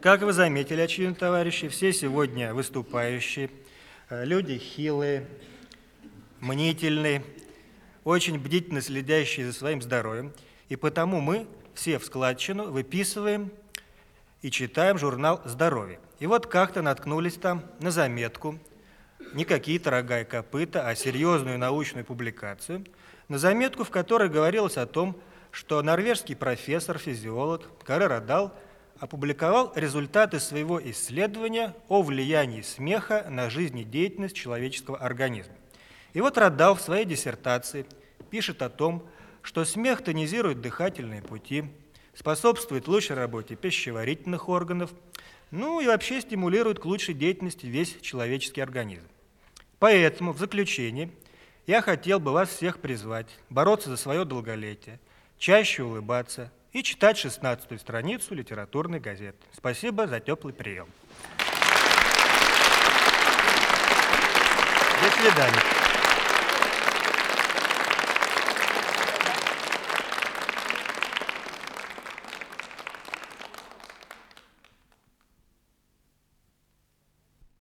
Как вы заметили, очевидно, товарищи, все сегодня выступающие, э, люди хилые, мнительные, очень бдительно следящие за своим здоровьем, и потому мы все в складчину выписываем и читаем журнал «Здоровье». И вот как-то наткнулись там на заметку, не какие-то рога и копыта, а серьезную научную публикацию, на заметку, в которой говорилось о том, что норвежский профессор, физиолог Каре Радал опубликовал результаты своего исследования о влиянии смеха на жизнедеятельность человеческого организма. И вот Радал в своей диссертации пишет о том, что смех тонизирует дыхательные пути, способствует лучшей работе пищеварительных органов, ну и вообще стимулирует к лучшей деятельности весь человеческий организм. Поэтому в заключение я хотел бы вас всех призвать бороться за свое долголетие, чаще улыбаться и читать 16 страницу литературной газеты. Спасибо за теплый прием. До свидания.